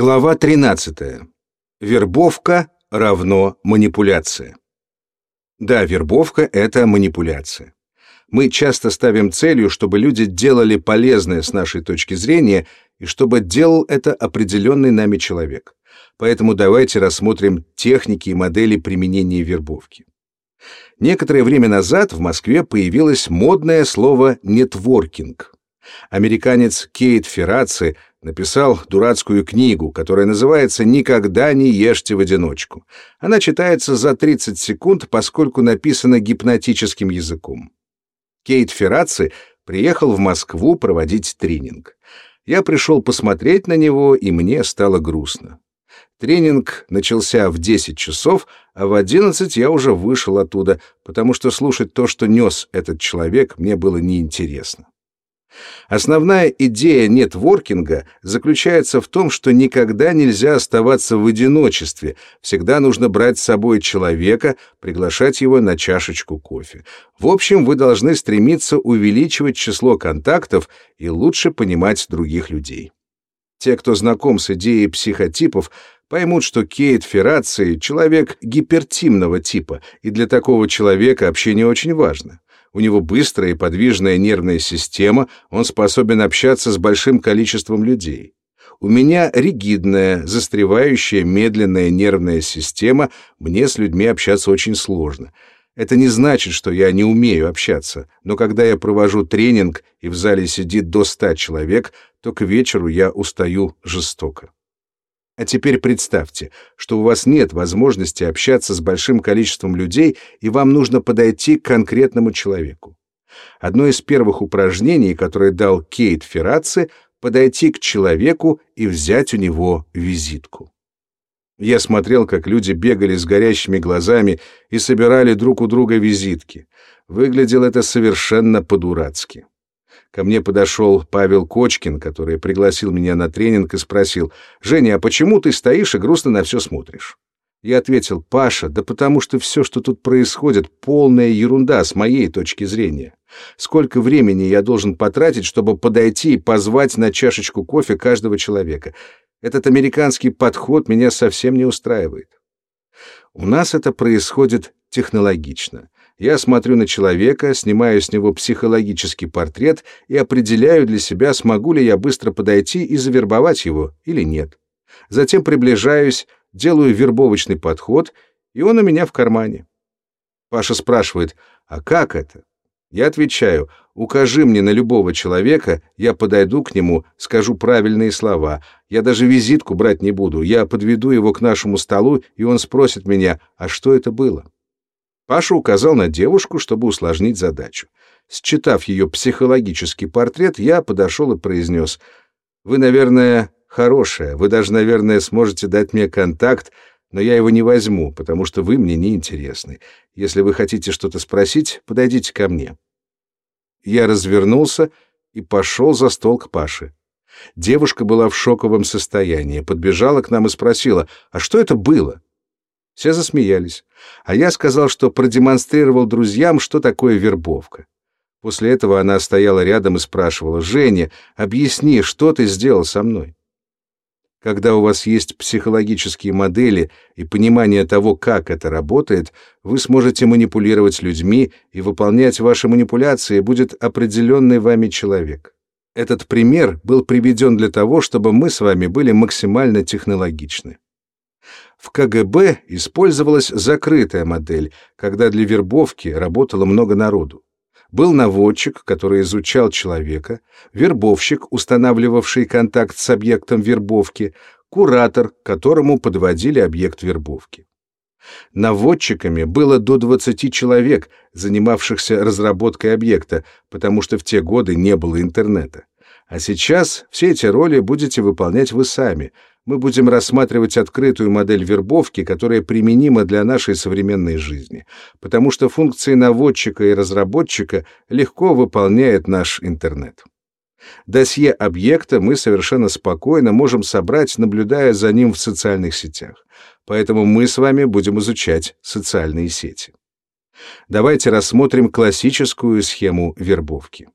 Глава 13. Вербовка равно манипуляция. Да, вербовка — это манипуляция. Мы часто ставим целью, чтобы люди делали полезное с нашей точки зрения и чтобы делал это определенный нами человек. Поэтому давайте рассмотрим техники и модели применения вербовки. Некоторое время назад в Москве появилось модное слово «нетворкинг». Американец Кейт Ферраци написал дурацкую книгу, которая называется «Никогда не ешьте в одиночку». Она читается за 30 секунд, поскольку написана гипнотическим языком. Кейт Ферраци приехал в Москву проводить тренинг. Я пришел посмотреть на него, и мне стало грустно. Тренинг начался в 10 часов, а в 11 я уже вышел оттуда, потому что слушать то, что нес этот человек, мне было неинтересно. Основная идея нетворкинга заключается в том, что никогда нельзя оставаться в одиночестве, всегда нужно брать с собой человека, приглашать его на чашечку кофе. В общем, вы должны стремиться увеличивать число контактов и лучше понимать других людей. Те, кто знаком с идеей психотипов, поймут, что Кейт Ферраци — человек гипертимного типа, и для такого человека общение очень важно. У него быстрая и подвижная нервная система, он способен общаться с большим количеством людей. У меня ригидная, застревающая, медленная нервная система, мне с людьми общаться очень сложно. Это не значит, что я не умею общаться, но когда я провожу тренинг и в зале сидит до ста человек, то к вечеру я устаю жестоко. А теперь представьте, что у вас нет возможности общаться с большим количеством людей, и вам нужно подойти к конкретному человеку. Одно из первых упражнений, которое дал Кейт Ферраци, подойти к человеку и взять у него визитку. Я смотрел, как люди бегали с горящими глазами и собирали друг у друга визитки. Выглядело это совершенно по-дурацки. Ко мне подошел Павел Кочкин, который пригласил меня на тренинг и спросил, «Женя, а почему ты стоишь и грустно на все смотришь?» Я ответил, «Паша, да потому что все, что тут происходит, полная ерунда с моей точки зрения. Сколько времени я должен потратить, чтобы подойти и позвать на чашечку кофе каждого человека? Этот американский подход меня совсем не устраивает». У нас это происходит технологично. Я смотрю на человека, снимаю с него психологический портрет и определяю для себя, смогу ли я быстро подойти и завербовать его или нет. Затем приближаюсь, делаю вербовочный подход, и он у меня в кармане. Паша спрашивает, а как это? Я отвечаю, укажи мне на любого человека, я подойду к нему, скажу правильные слова. Я даже визитку брать не буду, я подведу его к нашему столу, и он спросит меня, а что это было? Паша указал на девушку, чтобы усложнить задачу. Считав ее психологический портрет, я подошел и произнес, «Вы, наверное, хорошая, вы даже, наверное, сможете дать мне контакт, но я его не возьму, потому что вы мне не интересны. Если вы хотите что-то спросить, подойдите ко мне». Я развернулся и пошел за стол к Паше. Девушка была в шоковом состоянии, подбежала к нам и спросила, «А что это было?» Все засмеялись, а я сказал, что продемонстрировал друзьям, что такое вербовка. После этого она стояла рядом и спрашивала, «Женя, объясни, что ты сделал со мной?» Когда у вас есть психологические модели и понимание того, как это работает, вы сможете манипулировать людьми, и выполнять ваши манипуляции будет определенный вами человек. Этот пример был приведен для того, чтобы мы с вами были максимально технологичны. В КГБ использовалась закрытая модель, когда для вербовки работало много народу. Был наводчик, который изучал человека, вербовщик, устанавливавший контакт с объектом вербовки, куратор, которому подводили объект вербовки. Наводчиками было до 20 человек, занимавшихся разработкой объекта, потому что в те годы не было интернета. А сейчас все эти роли будете выполнять вы сами, мы будем рассматривать открытую модель вербовки, которая применима для нашей современной жизни, потому что функции наводчика и разработчика легко выполняет наш интернет. Досье объекта мы совершенно спокойно можем собрать, наблюдая за ним в социальных сетях. Поэтому мы с вами будем изучать социальные сети. Давайте рассмотрим классическую схему вербовки.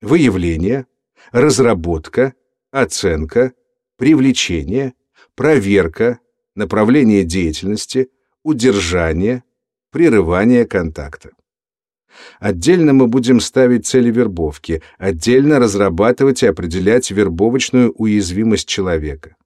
Выявление, разработка, оценка, привлечение, проверка, направление деятельности, удержание, прерывание контакта. Отдельно мы будем ставить цели вербовки, отдельно разрабатывать и определять вербовочную уязвимость человека.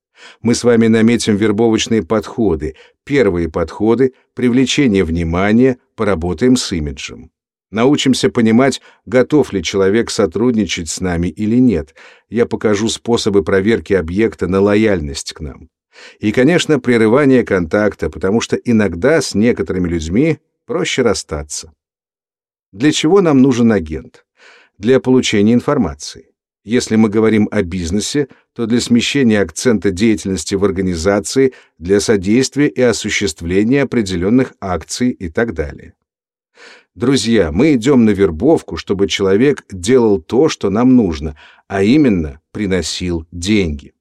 Мы с вами наметим вербовочные подходы. Первые подходы — привлечение внимания, поработаем с имиджем. Научимся понимать, готов ли человек сотрудничать с нами или нет. Я покажу способы проверки объекта на лояльность к нам. И, конечно, прерывание контакта, потому что иногда с некоторыми людьми проще расстаться. Для чего нам нужен агент? Для получения информации. Если мы говорим о бизнесе, то для смещения акцента деятельности в организации, для содействия и осуществления определенных акций и так далее. Друзья, мы идем на вербовку, чтобы человек делал то, что нам нужно, а именно приносил деньги.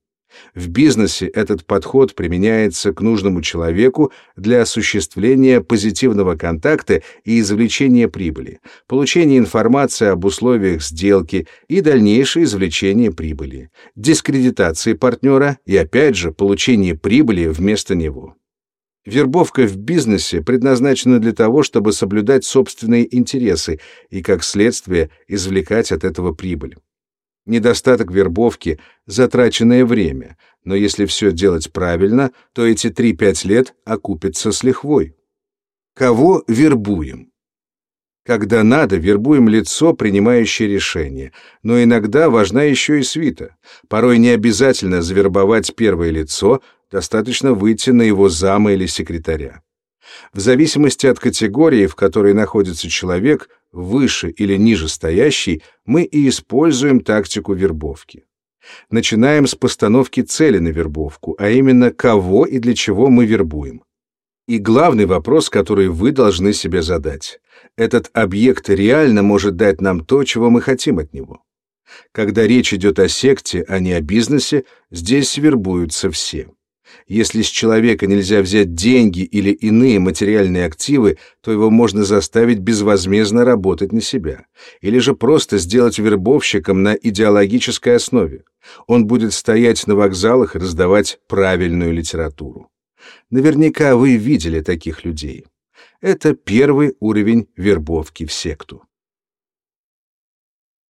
В бизнесе этот подход применяется к нужному человеку для осуществления позитивного контакта и извлечения прибыли, получения информации об условиях сделки и дальнейшее извлечение прибыли, дискредитации партнера и, опять же, получение прибыли вместо него. Вербовка в бизнесе предназначена для того, чтобы соблюдать собственные интересы и, как следствие, извлекать от этого прибыль. Недостаток вербовки — затраченное время, но если все делать правильно, то эти 3-5 лет окупятся с лихвой. Кого вербуем? Когда надо, вербуем лицо, принимающее решение, но иногда важна еще и свита. Порой не обязательно завербовать первое лицо, достаточно выйти на его зама или секретаря. В зависимости от категории, в которой находится человек, выше или ниже стоящий, мы и используем тактику вербовки. Начинаем с постановки цели на вербовку, а именно кого и для чего мы вербуем. И главный вопрос, который вы должны себе задать. Этот объект реально может дать нам то, чего мы хотим от него. Когда речь идет о секте, а не о бизнесе, здесь вербуются все. Если с человека нельзя взять деньги или иные материальные активы, то его можно заставить безвозмездно работать на себя. Или же просто сделать вербовщиком на идеологической основе. Он будет стоять на вокзалах и раздавать правильную литературу. Наверняка вы видели таких людей. Это первый уровень вербовки в секту.